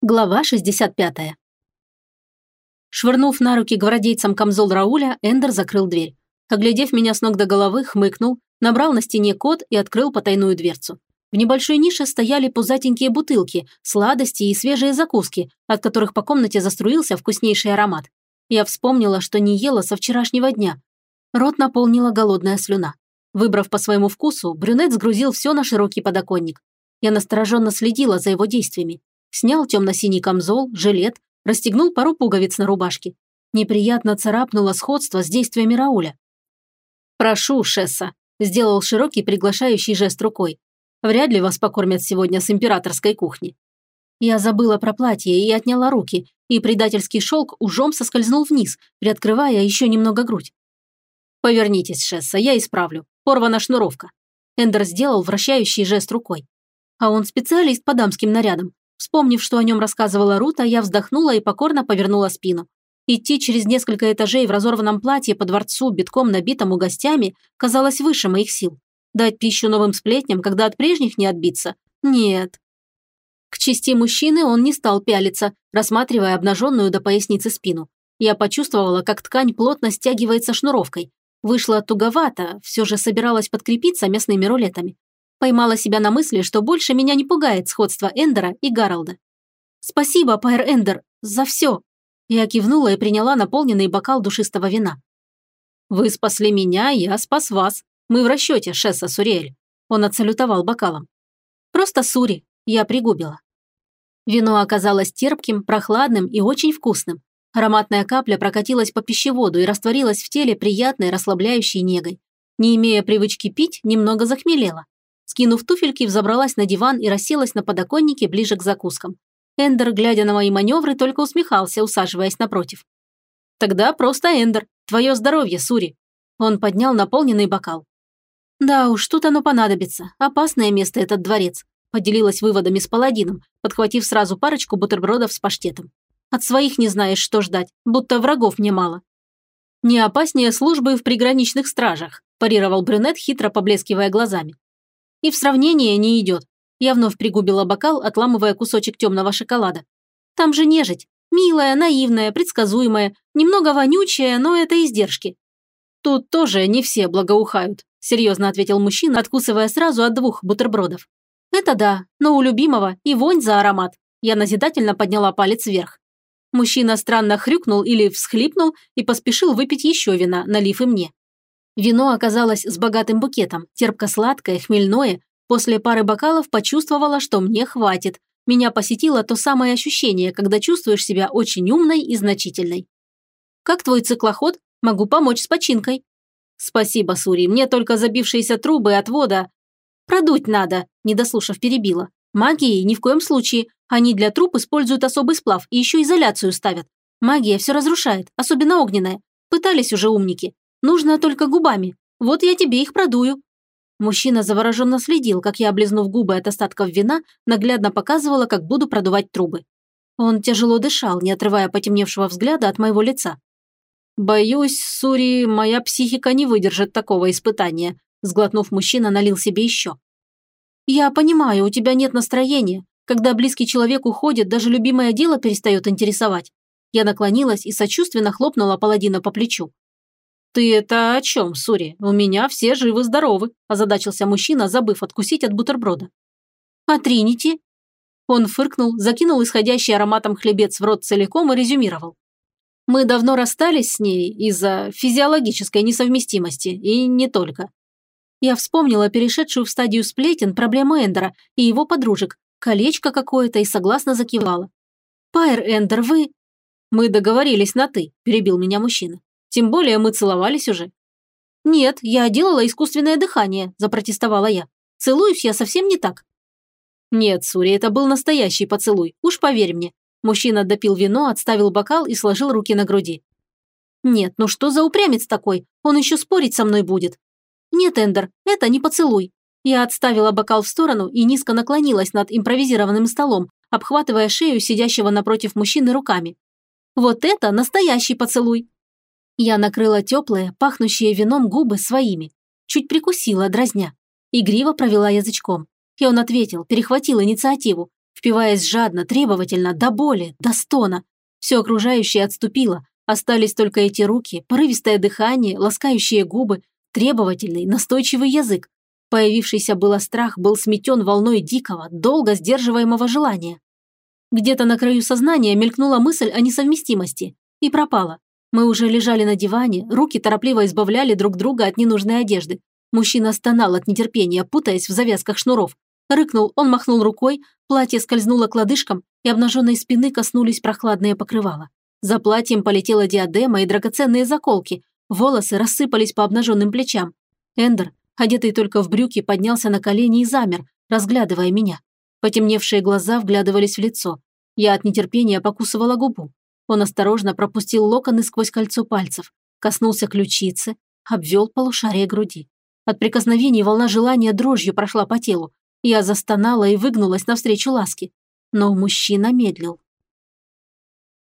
Глава 65. Швырнув на руки гвардейцам камзол Рауля, Эндер закрыл дверь. Оглядев меня с ног до головы, хмыкнул, набрал на стене код и открыл потайную дверцу. В небольшой нише стояли пузатенькие бутылки, сладости и свежие закуски, от которых по комнате заструился вкуснейший аромат. Я вспомнила, что не ела со вчерашнего дня. Рот наполнила голодная слюна. Выбрав по своему вкусу, брюнет сгрузил все на широкий подоконник. Я настороженно следила за его действиями. Снял темно-синий камзол, жилет, расстегнул пару пуговиц на рубашке. Неприятно царапнуло сходство с действиями Рауля. «Прошу, Шесса», – сделал широкий приглашающий жест рукой. «Вряд ли вас покормят сегодня с императорской кухни». Я забыла про платье и отняла руки, и предательский шелк ужом соскользнул вниз, приоткрывая еще немного грудь. «Повернитесь, Шесса, я исправлю. Порвана шнуровка». Эндер сделал вращающий жест рукой. А он специалист по дамским нарядам. Вспомнив, что о нем рассказывала Рута, я вздохнула и покорно повернула спину. Идти через несколько этажей в разорванном платье по дворцу, битком набитому гостями, казалось выше моих сил. Дать пищу новым сплетням, когда от прежних не отбиться? Нет. К чести мужчины он не стал пялиться, рассматривая обнаженную до поясницы спину. Я почувствовала, как ткань плотно стягивается шнуровкой. Вышло туговато, все же собиралась подкрепиться мясными рулетами. Поймала себя на мысли, что больше меня не пугает сходство Эндера и Гаролда. «Спасибо, Пайр Эндер, за все!» Я кивнула и приняла наполненный бокал душистого вина. «Вы спасли меня, я спас вас. Мы в расчете, Шесса Суриэль». Он отсалютовал бокалом. «Просто Сури», я пригубила. Вино оказалось терпким, прохладным и очень вкусным. Ароматная капля прокатилась по пищеводу и растворилась в теле приятной, расслабляющей негой. Не имея привычки пить, немного захмелела. Скинув туфельки, взобралась на диван и расселась на подоконнике ближе к закускам. Эндер, глядя на мои маневры, только усмехался, усаживаясь напротив. «Тогда просто Эндер. Твое здоровье, Сури». Он поднял наполненный бокал. «Да уж, тут оно понадобится. Опасное место этот дворец», поделилась выводами с паладином, подхватив сразу парочку бутербродов с паштетом. «От своих не знаешь, что ждать, будто врагов мне мало». «Не опаснее службы в приграничных стражах», парировал брюнет, хитро поблескивая глазами. И в сравнение не идет. Я вновь пригубила бокал, отламывая кусочек темного шоколада. Там же нежить. Милая, наивная, предсказуемая, немного вонючая, но это издержки. Тут тоже не все благоухают, серьезно ответил мужчина, откусывая сразу от двух бутербродов. Это да, но у любимого и вонь за аромат. Я назидательно подняла палец вверх. Мужчина странно хрюкнул или всхлипнул и поспешил выпить еще вина, налив и мне. Вино оказалось с богатым букетом, терпко-сладкое, хмельное. После пары бокалов почувствовала, что мне хватит. Меня посетило то самое ощущение, когда чувствуешь себя очень умной и значительной. «Как твой циклоход? Могу помочь с починкой». «Спасибо, Сури, мне только забившиеся трубы от вода...» «Продуть надо», – не дослушав перебила. «Магией ни в коем случае. Они для труб используют особый сплав и еще изоляцию ставят. Магия все разрушает, особенно огненная. Пытались уже умники. Нужно только губами. Вот я тебе их продую». Мужчина завороженно следил, как я, облизнув губы от остатков вина, наглядно показывала, как буду продувать трубы. Он тяжело дышал, не отрывая потемневшего взгляда от моего лица. «Боюсь, Сури, моя психика не выдержит такого испытания», сглотнув, мужчина налил себе еще. «Я понимаю, у тебя нет настроения. Когда близкий человек уходит, даже любимое дело перестает интересовать». Я наклонилась и сочувственно хлопнула паладина по плечу. «Ты это о чем, Сури? У меня все живы-здоровы», – озадачился мужчина, забыв откусить от бутерброда. «А Тринити?» Он фыркнул, закинул исходящий ароматом хлебец в рот целиком и резюмировал. «Мы давно расстались с ней из-за физиологической несовместимости, и не только. Я вспомнила перешедшую в стадию сплетен проблему Эндера и его подружек, колечко какое-то и согласно закивала. «Пайр Эндер, вы...» «Мы договорились на «ты», – перебил меня мужчина. Тем более мы целовались уже». «Нет, я делала искусственное дыхание», – запротестовала я. «Целуюсь я совсем не так». «Нет, Сури, это был настоящий поцелуй, уж поверь мне». Мужчина допил вино, отставил бокал и сложил руки на груди. «Нет, ну что за упрямец такой? Он еще спорить со мной будет». «Нет, Эндер, это не поцелуй». Я отставила бокал в сторону и низко наклонилась над импровизированным столом, обхватывая шею сидящего напротив мужчины руками. «Вот это настоящий поцелуй!» Я накрыла теплые, пахнущие вином губы своими. Чуть прикусила, дразня. Игриво провела язычком. И он ответил, перехватил инициативу. впиваясь жадно, требовательно, до боли, до стона. Все окружающее отступило, остались только эти руки, порывистое дыхание, ласкающие губы, требовательный, настойчивый язык. Появившийся было страх был сметен волной дикого, долго сдерживаемого желания. Где-то на краю сознания мелькнула мысль о несовместимости и пропала. Мы уже лежали на диване, руки торопливо избавляли друг друга от ненужной одежды. Мужчина стонал от нетерпения, путаясь в завязках шнуров. Рыкнул, он махнул рукой, платье скользнуло к лодыжкам, и обнаженной спины коснулись прохладные покрывала. За платьем полетела диадема и драгоценные заколки, волосы рассыпались по обнаженным плечам. Эндер, одетый только в брюки, поднялся на колени и замер, разглядывая меня. Потемневшие глаза вглядывались в лицо. Я от нетерпения покусывала губу. Он осторожно пропустил локоны сквозь кольцо пальцев, коснулся ключицы, обвел полушарие груди. От прикосновений волна желания дрожью прошла по телу. Я застонала и выгнулась навстречу ласке. Но мужчина медлил.